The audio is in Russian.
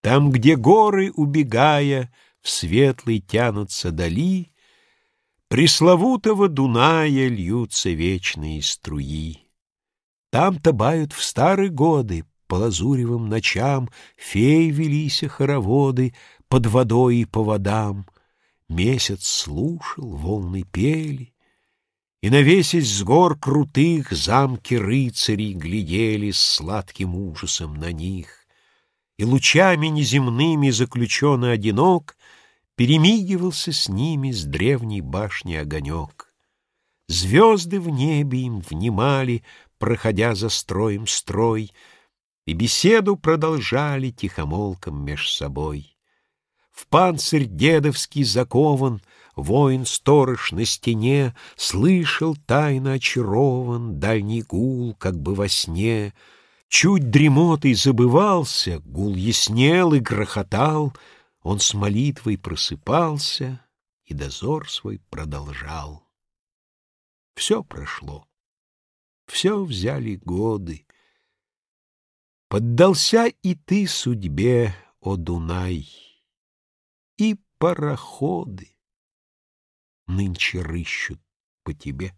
Там, где горы, убегая, в светлый тянутся дали, Пресловутого Дуная льются вечные струи. Там-то бают в старые годы по лазуревым ночам Фей велися хороводы под водой и по водам. Месяц слушал, волны пели, И навесясь с гор крутых Замки рыцарей глядели С сладким ужасом на них. И лучами неземными заключенный одинок Перемигивался с ними с древней башни огонек. Звезды в небе им внимали, Проходя за строем строй, И беседу продолжали Тихомолком меж собой. В панцирь дедовский закован, Воин-сторож на стене Слышал, тайно очарован, Дальний гул, как бы во сне. Чуть дремотой забывался, Гул яснел и грохотал — он с молитвой просыпался и дозор свой продолжал. Все прошло, все взяли годы. Поддался и ты судьбе, о Дунай, и пароходы нынче рыщут по тебе.